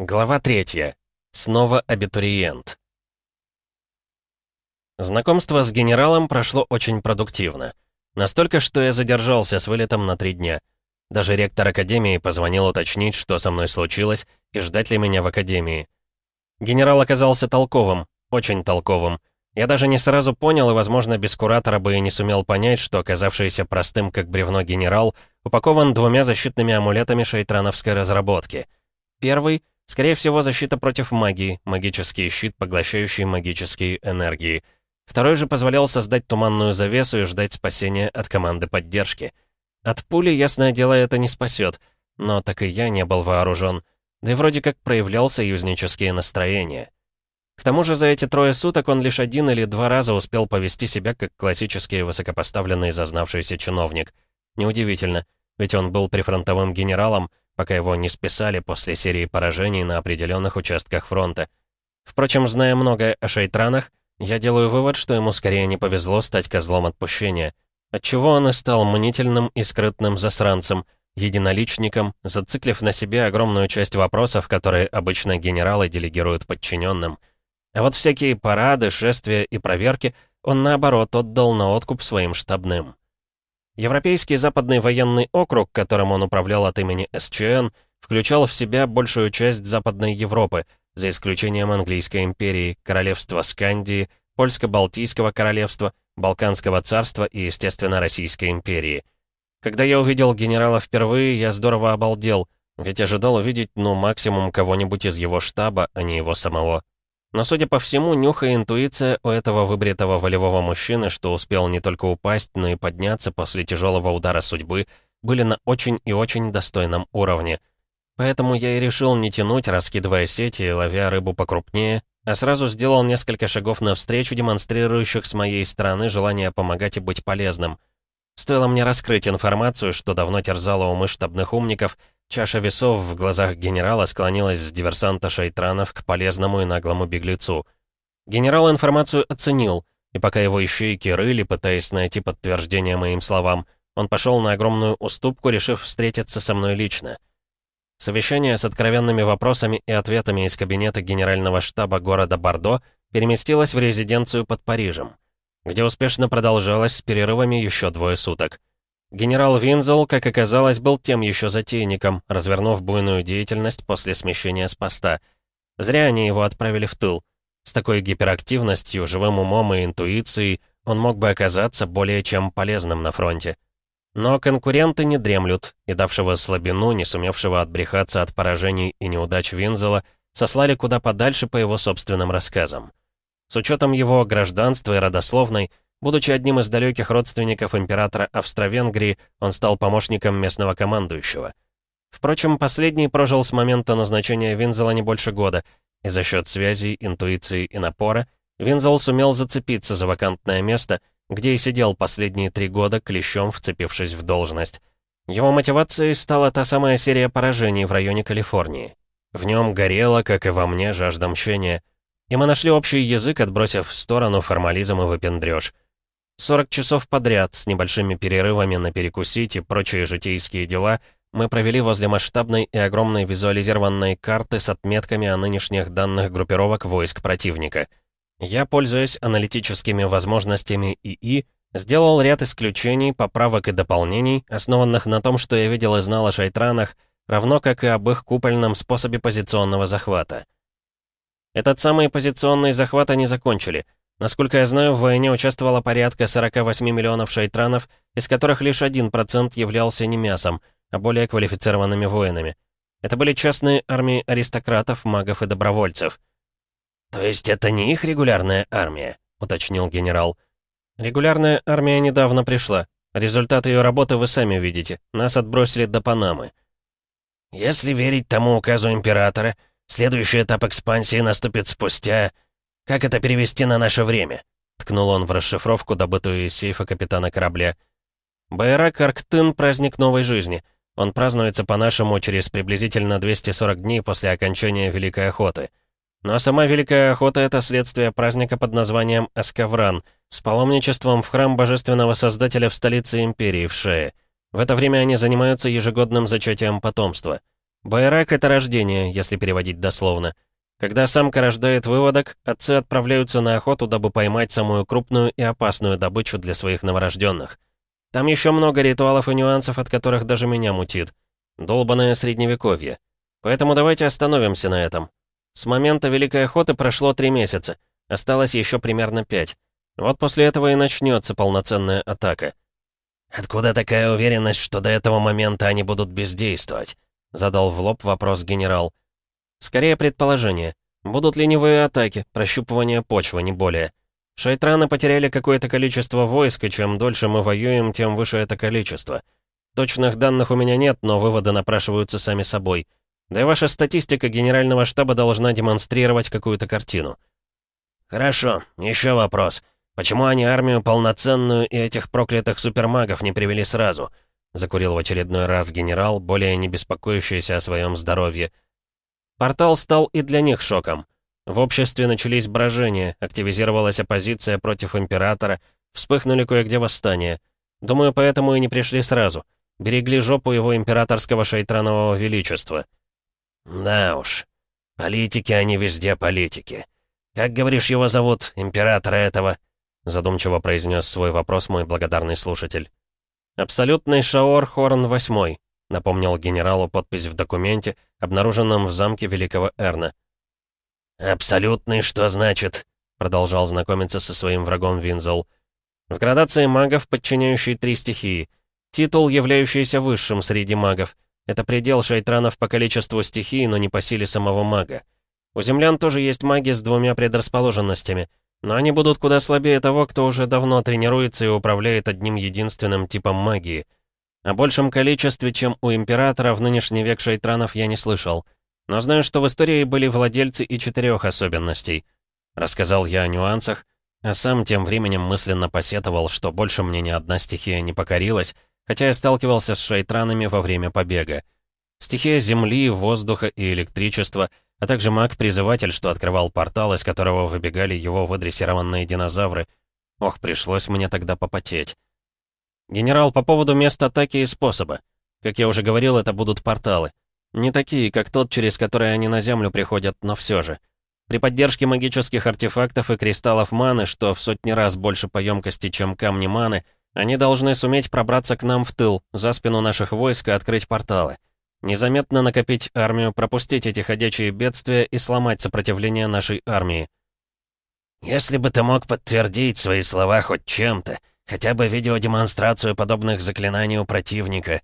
Глава третья. Снова абитуриент. Знакомство с генералом прошло очень продуктивно. Настолько, что я задержался с вылетом на три дня. Даже ректор академии позвонил уточнить, что со мной случилось, и ждать ли меня в академии. Генерал оказался толковым, очень толковым. Я даже не сразу понял, и, возможно, без куратора бы и не сумел понять, что оказавшийся простым как бревно генерал упакован двумя защитными амулетами шейтрановской разработки. Первый — Скорее всего, защита против магии, магический щит, поглощающий магические энергии. Второй же позволял создать туманную завесу и ждать спасения от команды поддержки. От пули, ясное дело, это не спасет, но так и я не был вооружен, да и вроде как проявлял союзнические настроения. К тому же за эти трое суток он лишь один или два раза успел повести себя как классический высокопоставленный зазнавшийся чиновник. Неудивительно, ведь он был прифронтовым генералом, пока его не списали после серии поражений на определенных участках фронта. Впрочем, зная многое о шейтранах, я делаю вывод, что ему скорее не повезло стать козлом отпущения, отчего он и стал мнительным и скрытным засранцем, единоличником, зациклив на себе огромную часть вопросов, которые обычно генералы делегируют подчиненным. А вот всякие парады, шествия и проверки он, наоборот, отдал на откуп своим штабным. Европейский западный военный округ, которым он управлял от имени СЧН, включал в себя большую часть Западной Европы, за исключением Английской империи, Королевства Скандии, Польско-Балтийского королевства, Балканского царства и, естественно, Российской империи. Когда я увидел генерала впервые, я здорово обалдел, ведь ожидал увидеть, ну, максимум кого-нибудь из его штаба, а не его самого. Но, судя по всему, нюх и интуиция у этого выбритого волевого мужчины, что успел не только упасть, но и подняться после тяжелого удара судьбы, были на очень и очень достойном уровне. Поэтому я и решил не тянуть, раскидывая сети и ловя рыбу покрупнее, а сразу сделал несколько шагов навстречу, демонстрирующих с моей стороны желание помогать и быть полезным. Стоило мне раскрыть информацию, что давно терзала умы штабных умников, Чаша весов в глазах генерала склонилась с диверсанта Шайтранов к полезному и наглому беглецу. Генерал информацию оценил, и пока его ищейки рыли, пытаясь найти подтверждение моим словам, он пошел на огромную уступку, решив встретиться со мной лично. Совещание с откровенными вопросами и ответами из кабинета генерального штаба города Бордо переместилось в резиденцию под Парижем, где успешно продолжалось с перерывами еще двое суток. Генерал Винзел, как оказалось, был тем еще затейником, развернув буйную деятельность после смещения с поста. Зря они его отправили в тыл. С такой гиперактивностью, живым умом и интуицией он мог бы оказаться более чем полезным на фронте. Но конкуренты не дремлют, и давшего слабину, не сумевшего отбрехаться от поражений и неудач Винзела, сослали куда подальше по его собственным рассказам. С учетом его гражданства и родословной, Будучи одним из далеких родственников императора Австро-Венгрии, он стал помощником местного командующего. Впрочем, последний прожил с момента назначения Винзела не больше года, и за счет связей, интуиции и напора Винзел сумел зацепиться за вакантное место, где и сидел последние три года, клещом вцепившись в должность. Его мотивацией стала та самая серия поражений в районе Калифорнии. В нем горело, как и во мне, жажда мщения. И мы нашли общий язык, отбросив в сторону формализм и выпендрёж. 40 часов подряд, с небольшими перерывами на перекусить и прочие житейские дела, мы провели возле масштабной и огромной визуализированной карты с отметками о нынешних данных группировок войск противника. Я, пользуясь аналитическими возможностями ИИ, сделал ряд исключений, поправок и дополнений, основанных на том, что я видел и знал о шайтранах, равно как и об их купольном способе позиционного захвата. Этот самый позиционный захват они закончили — Насколько я знаю, в войне участвовало порядка 48 миллионов шайтранов, из которых лишь 1% являлся не мясом, а более квалифицированными воинами. Это были частные армии аристократов, магов и добровольцев. «То есть это не их регулярная армия?» — уточнил генерал. «Регулярная армия недавно пришла. Результат ее работы вы сами видите. Нас отбросили до Панамы». «Если верить тому указу императора, следующий этап экспансии наступит спустя...» «Как это перевести на наше время?» — ткнул он в расшифровку, добытую из сейфа капитана корабля. «Байрак Арктын — праздник новой жизни. Он празднуется по-нашему через приблизительно 240 дней после окончания Великой Охоты. Ну а сама Великая Охота — это следствие праздника под названием Аскавран, с паломничеством в храм Божественного Создателя в столице Империи, в Шее. В это время они занимаются ежегодным зачатием потомства. Байрак — это рождение, если переводить дословно. Когда самка рождает выводок, отцы отправляются на охоту, дабы поймать самую крупную и опасную добычу для своих новорожденных. Там еще много ритуалов и нюансов, от которых даже меня мутит. Долбанное средневековье. Поэтому давайте остановимся на этом. С момента Великой Охоты прошло три месяца. Осталось еще примерно пять. Вот после этого и начнется полноценная атака. «Откуда такая уверенность, что до этого момента они будут бездействовать?» Задал в лоб вопрос генерал. «Скорее предположение. Будут ленивые атаки, прощупывание почвы, не более. Шайтраны потеряли какое-то количество войск, и чем дольше мы воюем, тем выше это количество. Точных данных у меня нет, но выводы напрашиваются сами собой. Да и ваша статистика генерального штаба должна демонстрировать какую-то картину». «Хорошо, еще вопрос. Почему они армию полноценную и этих проклятых супермагов не привели сразу?» Закурил в очередной раз генерал, более не беспокоящийся о своем здоровье. Портал стал и для них шоком. В обществе начались брожения, активизировалась оппозиция против императора, вспыхнули кое-где восстания. Думаю, поэтому и не пришли сразу. Берегли жопу его императорского шейтранового величества. Да уж, политики они везде политики. Как, говоришь, его зовут, императора этого? Задумчиво произнес свой вопрос мой благодарный слушатель. «Абсолютный Шаор Хорн VIII», — напомнил генералу подпись в документе, обнаруженном в замке Великого Эрна. «Абсолютный что значит?» — продолжал знакомиться со своим врагом Винзел. «В градации магов, подчиняющий три стихии. Титул, являющийся высшим среди магов. Это предел шайтранов по количеству стихий, но не по силе самого мага. У землян тоже есть маги с двумя предрасположенностями — но они будут куда слабее того, кто уже давно тренируется и управляет одним единственным типом магии. О большем количестве, чем у Императора, в нынешний век шайтранов я не слышал. Но знаю, что в истории были владельцы и четырех особенностей. Рассказал я о нюансах, а сам тем временем мысленно посетовал, что больше мне ни одна стихия не покорилась, хотя я сталкивался с шайтранами во время побега. Стихия земли, воздуха и электричества — а также маг-призыватель, что открывал портал, из которого выбегали его выдрессированные динозавры. Ох, пришлось мне тогда попотеть. Генерал, по поводу места атаки и способа. Как я уже говорил, это будут порталы. Не такие, как тот, через который они на Землю приходят, но все же. При поддержке магических артефактов и кристаллов маны, что в сотни раз больше по емкости, чем камни маны, они должны суметь пробраться к нам в тыл, за спину наших войск и открыть порталы. Незаметно накопить армию, пропустить эти ходячие бедствия и сломать сопротивление нашей армии. «Если бы ты мог подтвердить свои слова хоть чем-то, хотя бы видеодемонстрацию подобных заклинаний у противника».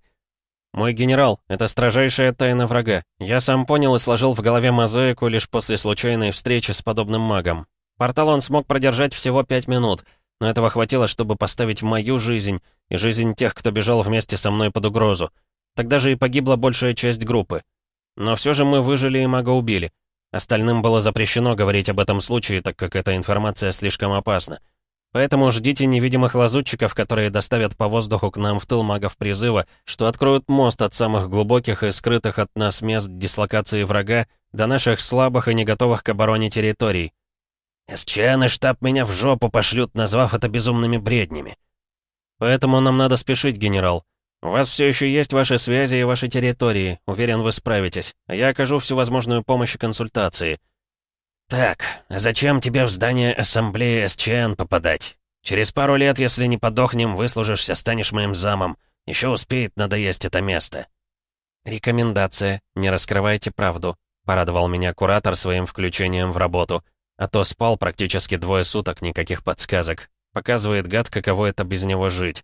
«Мой генерал, это строжайшая тайна врага. Я сам понял и сложил в голове мозаику лишь после случайной встречи с подобным магом. Портал он смог продержать всего пять минут, но этого хватило, чтобы поставить мою жизнь и жизнь тех, кто бежал вместе со мной под угрозу. Тогда же и погибла большая часть группы. Но все же мы выжили и мага убили. Остальным было запрещено говорить об этом случае, так как эта информация слишком опасна. Поэтому ждите невидимых лазутчиков, которые доставят по воздуху к нам в тыл магов призыва, что откроют мост от самых глубоких и скрытых от нас мест дислокации врага до наших слабых и не готовых к обороне территорий. СЧН и штаб меня в жопу пошлют, назвав это безумными бреднями. Поэтому нам надо спешить, генерал. «У вас все еще есть ваши связи и ваши территории. Уверен, вы справитесь. Я окажу всю возможную помощь и консультации». «Так, зачем тебе в здание ассамблеи СЧН попадать? Через пару лет, если не подохнем, выслужишься, станешь моим замом. Еще успеет надоесть это место». «Рекомендация. Не раскрывайте правду», — порадовал меня куратор своим включением в работу. А то спал практически двое суток, никаких подсказок. Показывает гад, каково это без него жить.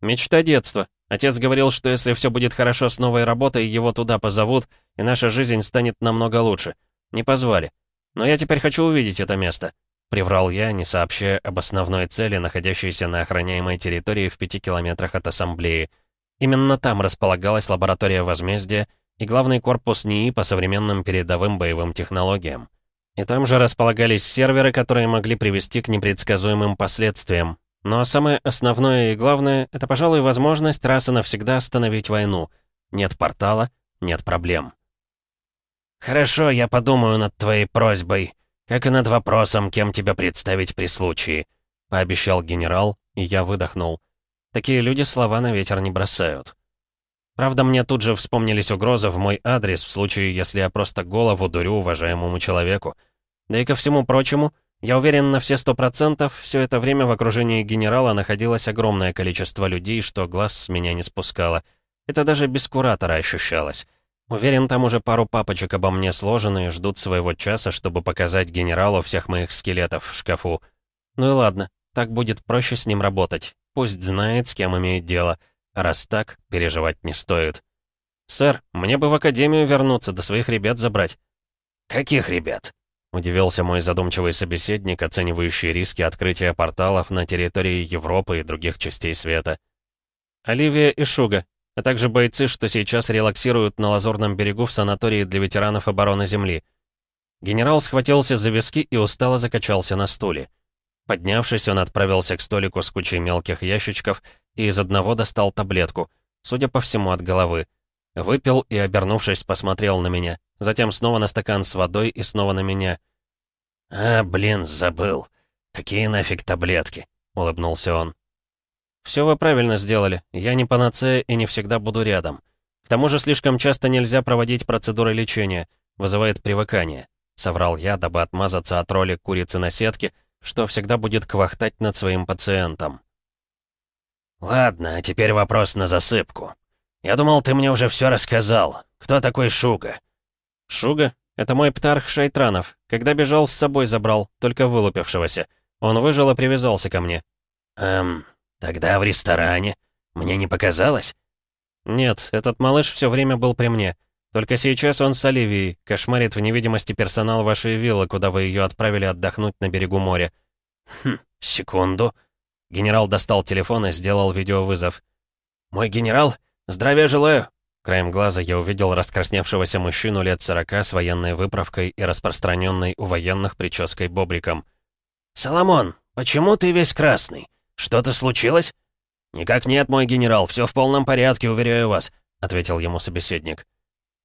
Мечта детства. Отец говорил, что если все будет хорошо с новой работой, его туда позовут, и наша жизнь станет намного лучше. Не позвали. Но я теперь хочу увидеть это место. Приврал я, не сообщая об основной цели, находящейся на охраняемой территории в пяти километрах от ассамблеи. Именно там располагалась лаборатория возмездия и главный корпус НИИ по современным передовым боевым технологиям. И там же располагались серверы, которые могли привести к непредсказуемым последствиям, но самое основное и главное — это, пожалуй, возможность раз и навсегда остановить войну. Нет портала — нет проблем. «Хорошо, я подумаю над твоей просьбой, как и над вопросом, кем тебя представить при случае», — пообещал генерал, и я выдохнул. Такие люди слова на ветер не бросают. Правда, мне тут же вспомнились угрозы в мой адрес в случае, если я просто голову дурю уважаемому человеку. Да и ко всему прочему, я уверен на все сто процентов, все это время в окружении генерала находилось огромное количество людей, что глаз с меня не спускало. Это даже без куратора ощущалось. Уверен, там уже пару папочек обо мне сложены и ждут своего часа, чтобы показать генералу всех моих скелетов в шкафу. Ну и ладно, так будет проще с ним работать. Пусть знает, с кем имеет дело. Раз так, переживать не стоит. «Сэр, мне бы в академию вернуться, до своих ребят забрать». «Каких ребят?» — удивился мой задумчивый собеседник, оценивающий риски открытия порталов на территории Европы и других частей света. «Оливия и Шуга, а также бойцы, что сейчас релаксируют на Лазурном берегу в санатории для ветеранов обороны Земли». Генерал схватился за виски и устало закачался на стуле. Поднявшись, он отправился к столику с кучей мелких ящичков и из одного достал таблетку, судя по всему, от головы. Выпил и, обернувшись, посмотрел на меня. Затем снова на стакан с водой и снова на меня. «А, блин, забыл. Какие нафиг таблетки?» — улыбнулся он. «Все вы правильно сделали. Я не панацея и не всегда буду рядом. К тому же слишком часто нельзя проводить процедуры лечения. Вызывает привыкание», — соврал я, дабы отмазаться от роли курицы на сетке — что всегда будет квахтать над своим пациентом. «Ладно, а теперь вопрос на засыпку. Я думал, ты мне уже все рассказал. Кто такой Шуга?» «Шуга? Это мой птарх Шайтранов. Когда бежал, с собой забрал, только вылупившегося. Он выжил и привязался ко мне». «Эм, тогда в ресторане. Мне не показалось?» «Нет, этот малыш все время был при мне. Только сейчас он с Оливией, кошмарит в невидимости персонал вашей виллы, куда вы ее отправили отдохнуть на берегу моря. Хм, секунду. Генерал достал телефон и сделал видеовызов. «Мой генерал, здравия желаю!» Краем глаза я увидел раскрасневшегося мужчину лет сорока с военной выправкой и распространенной у военных прической бобриком. «Соломон, почему ты весь красный? Что-то случилось?» «Никак нет, мой генерал, все в полном порядке, уверяю вас», — ответил ему собеседник.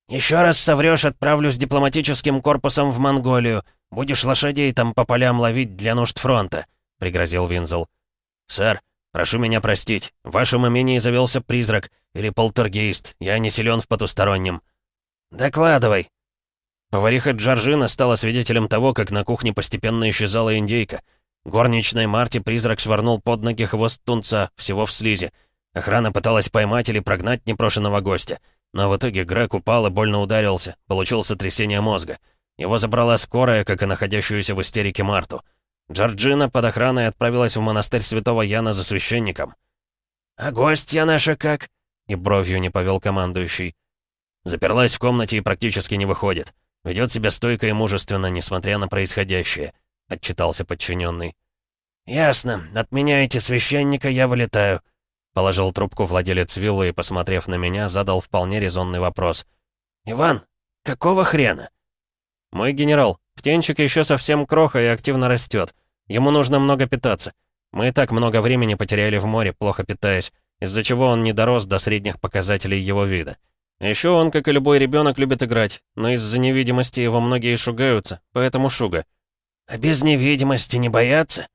«Еще раз соврешь, отправлю с дипломатическим корпусом в Монголию. Будешь лошадей там по полям ловить для нужд фронта», — пригрозил Винзел. «Сэр, прошу меня простить. В вашем имении завелся призрак или полтергейст. Я не силен в потустороннем». «Докладывай». Повариха Джорджина стала свидетелем того, как на кухне постепенно исчезала индейка. Горничной Марти призрак швырнул под ноги хвост тунца, всего в слизи. Охрана пыталась поймать или прогнать непрошенного гостя. Но в итоге Грег упал и больно ударился, получил сотрясение мозга. Его забрала скорая, как и находящуюся в истерике Марту. Джорджина под охраной отправилась в монастырь святого Яна за священником. «А гостья наша как?» И бровью не повел командующий. Заперлась в комнате и практически не выходит. Ведет себя стойко и мужественно, несмотря на происходящее», — отчитался подчиненный. «Ясно. Отменяете священника, я вылетаю. Положил трубку владелец виллы и, посмотрев на меня, задал вполне резонный вопрос. «Иван, какого хрена?» «Мой генерал, птенчик еще совсем кроха и активно растет. Ему нужно много питаться. Мы и так много времени потеряли в море, плохо питаясь, из-за чего он не дорос до средних показателей его вида. Еще он, как и любой ребенок, любит играть, но из-за невидимости его многие шугаются, поэтому шуга». «А без невидимости не боятся?»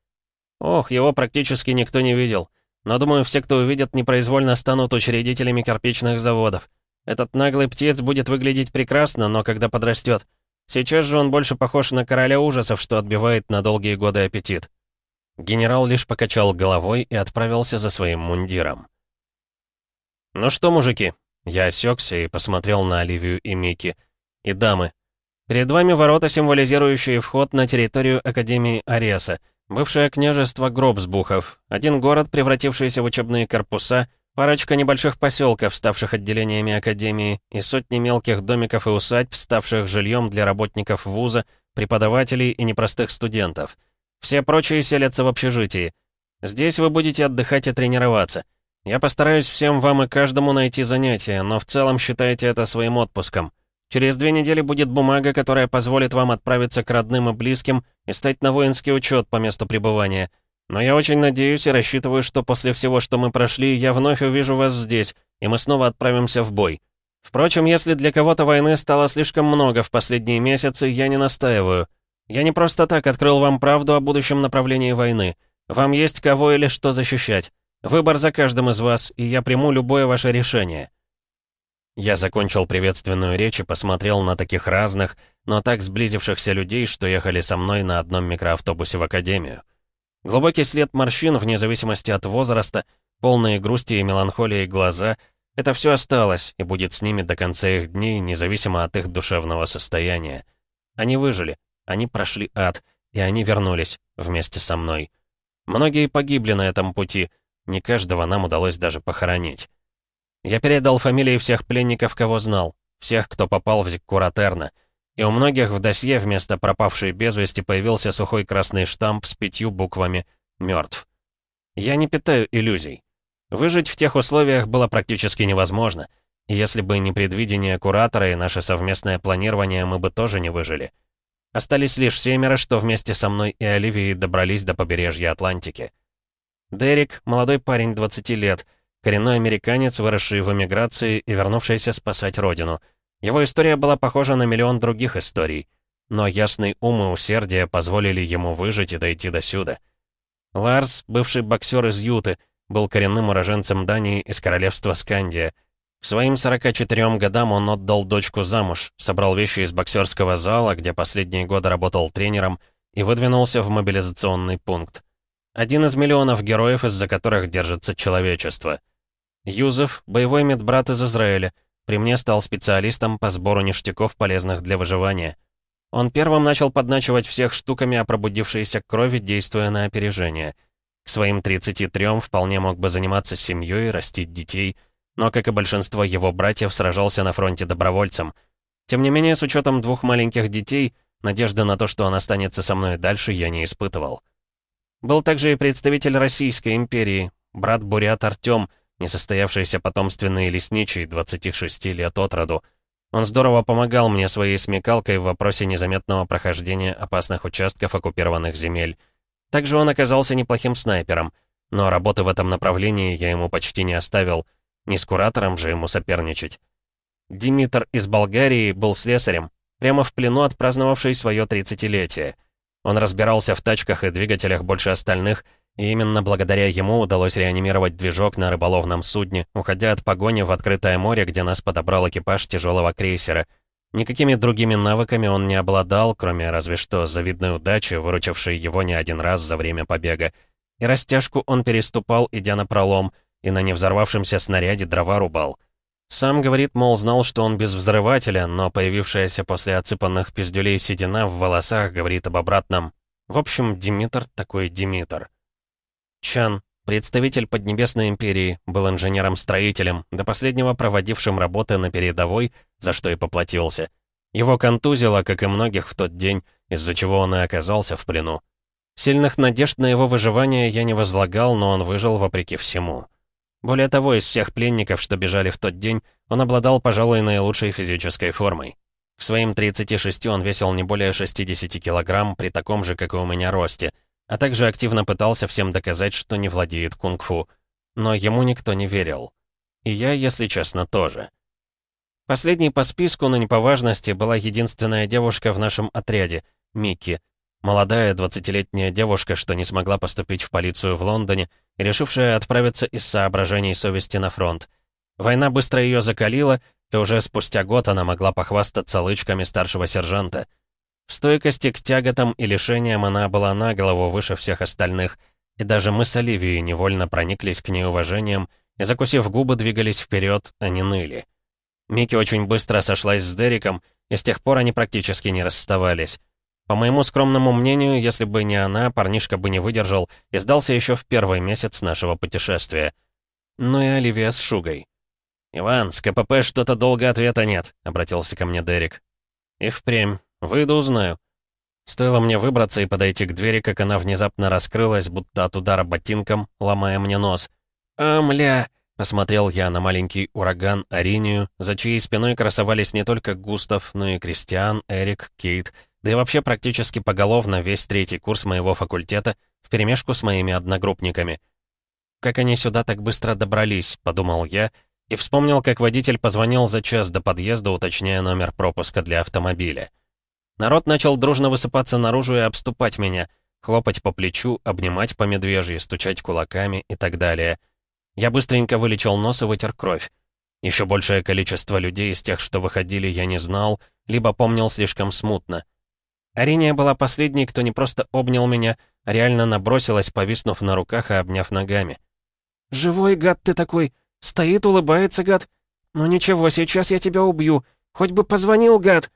«Ох, его практически никто не видел. Но думаю, все, кто увидит, непроизвольно станут учредителями кирпичных заводов. Этот наглый птиц будет выглядеть прекрасно, но когда подрастет. Сейчас же он больше похож на короля ужасов, что отбивает на долгие годы аппетит. Генерал лишь покачал головой и отправился за своим мундиром. «Ну что, мужики?» Я осекся и посмотрел на Оливию и Микки. «И дамы. Перед вами ворота, символизирующие вход на территорию Академии Ареса — Бывшее княжество Гробсбухов, один город, превратившийся в учебные корпуса, парочка небольших поселков, ставших отделениями академии, и сотни мелких домиков и усадьб, ставших жильем для работников вуза, преподавателей и непростых студентов. Все прочие селятся в общежитии. Здесь вы будете отдыхать и тренироваться. Я постараюсь всем вам и каждому найти занятие, но в целом считайте это своим отпуском. Через две недели будет бумага, которая позволит вам отправиться к родным и близким и стать на воинский учет по месту пребывания. Но я очень надеюсь и рассчитываю, что после всего, что мы прошли, я вновь увижу вас здесь, и мы снова отправимся в бой. Впрочем, если для кого-то войны стало слишком много в последние месяцы, я не настаиваю. Я не просто так открыл вам правду о будущем направлении войны. Вам есть кого или что защищать. Выбор за каждым из вас, и я приму любое ваше решение. Я закончил приветственную речь и посмотрел на таких разных, но так сблизившихся людей, что ехали со мной на одном микроавтобусе в академию. Глубокий след морщин, вне зависимости от возраста, полные грусти и меланхолии глаза — это все осталось и будет с ними до конца их дней, независимо от их душевного состояния. Они выжили, они прошли ад, и они вернулись вместе со мной. Многие погибли на этом пути, не каждого нам удалось даже похоронить. Я передал фамилии всех пленников, кого знал, всех, кто попал в Зиккуратерна — и у многих в досье вместо пропавшей без вести появился сухой красный штамп с пятью буквами «Мертв». Я не питаю иллюзий. Выжить в тех условиях было практически невозможно, и если бы не предвидение куратора и наше совместное планирование, мы бы тоже не выжили. Остались лишь семеро, что вместе со мной и Оливией добрались до побережья Атлантики. Дерек, молодой парень 20 лет, коренной американец, выросший в эмиграции и вернувшийся спасать родину — его история была похожа на миллион других историй, но ясный ум и усердие позволили ему выжить и дойти до сюда. Ларс, бывший боксер из Юты, был коренным уроженцем Дании из королевства Скандия. К своим 44 годам он отдал дочку замуж, собрал вещи из боксерского зала, где последние годы работал тренером, и выдвинулся в мобилизационный пункт. Один из миллионов героев, из-за которых держится человечество. Юзеф — боевой медбрат из Израиля — при мне стал специалистом по сбору ништяков, полезных для выживания. Он первым начал подначивать всех штуками о пробудившейся крови, действуя на опережение. К своим 33 вполне мог бы заниматься семьей, растить детей, но, как и большинство его братьев, сражался на фронте добровольцем. Тем не менее, с учетом двух маленьких детей, надежды на то, что он останется со мной дальше, я не испытывал. Был также и представитель Российской империи, брат Бурят Артём, несостоявшийся потомственный лесничий, 26 лет от роду. Он здорово помогал мне своей смекалкой в вопросе незаметного прохождения опасных участков оккупированных земель. Также он оказался неплохим снайпером, но работы в этом направлении я ему почти не оставил, не с куратором же ему соперничать. Димитр из Болгарии был слесарем, прямо в плену отпраздновавший свое 30-летие. Он разбирался в тачках и двигателях больше остальных — и именно благодаря ему удалось реанимировать движок на рыболовном судне, уходя от погони в открытое море, где нас подобрал экипаж тяжелого крейсера. Никакими другими навыками он не обладал, кроме разве что завидной удачи, выручившей его не один раз за время побега. И растяжку он переступал, идя на пролом, и на невзорвавшемся снаряде дрова рубал. Сам говорит, мол, знал, что он без взрывателя, но появившаяся после отсыпанных пиздюлей седина в волосах говорит об обратном. В общем, Димитр такой Димитр. Чан, представитель Поднебесной империи, был инженером-строителем, до последнего проводившим работы на передовой, за что и поплатился. Его контузило, как и многих в тот день, из-за чего он и оказался в плену. Сильных надежд на его выживание я не возлагал, но он выжил вопреки всему. Более того, из всех пленников, что бежали в тот день, он обладал, пожалуй, наилучшей физической формой. К своим 36 он весил не более 60 килограмм при таком же, как и у меня, росте — а также активно пытался всем доказать, что не владеет кунг-фу. Но ему никто не верил. И я, если честно, тоже. Последней по списку, но не по важности, была единственная девушка в нашем отряде — Микки. Молодая, 20-летняя девушка, что не смогла поступить в полицию в Лондоне, решившая отправиться из соображений совести на фронт. Война быстро ее закалила, и уже спустя год она могла похвастаться лычками старшего сержанта — в стойкости к тяготам и лишениям она была на голову выше всех остальных, и даже мы с Оливией невольно прониклись к ней уважением и, закусив губы, двигались вперед, а не ныли. Микки очень быстро сошлась с Дериком, и с тех пор они практически не расставались. По моему скромному мнению, если бы не она, парнишка бы не выдержал и сдался еще в первый месяц нашего путешествия. Ну и Оливия с Шугой. «Иван, с КПП что-то долго ответа нет», — обратился ко мне Дерек. «И впрямь. «Выйду, узнаю». Стоило мне выбраться и подойти к двери, как она внезапно раскрылась, будто от удара ботинком, ломая мне нос. «Амля!» — посмотрел я на маленький ураган Аринию, за чьей спиной красовались не только Густав, но и Кристиан, Эрик, Кейт, да и вообще практически поголовно весь третий курс моего факультета вперемешку с моими одногруппниками. «Как они сюда так быстро добрались?» — подумал я, и вспомнил, как водитель позвонил за час до подъезда, уточняя номер пропуска для автомобиля. Народ начал дружно высыпаться наружу и обступать меня, хлопать по плечу, обнимать по медвежьи, стучать кулаками и так далее. Я быстренько вылечил нос и вытер кровь. Еще большее количество людей из тех, что выходили, я не знал, либо помнил слишком смутно. Ариния была последней, кто не просто обнял меня, а реально набросилась, повиснув на руках и обняв ногами. «Живой гад ты такой! Стоит, улыбается, гад! Ну ничего, сейчас я тебя убью! Хоть бы позвонил, гад!»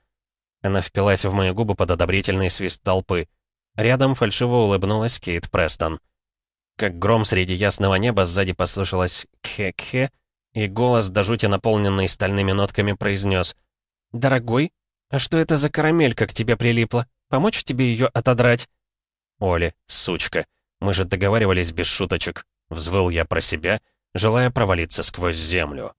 Она впилась в мои губы под одобрительный свист толпы. Рядом фальшиво улыбнулась Кейт Престон. Как гром среди ясного неба сзади послышалось «кхе-кхе», и голос, до жути наполненный стальными нотками, произнес «Дорогой, а что это за карамелька к тебе прилипла? Помочь тебе ее отодрать?» «Оли, сучка, мы же договаривались без шуточек», — взвыл я про себя, желая провалиться сквозь землю.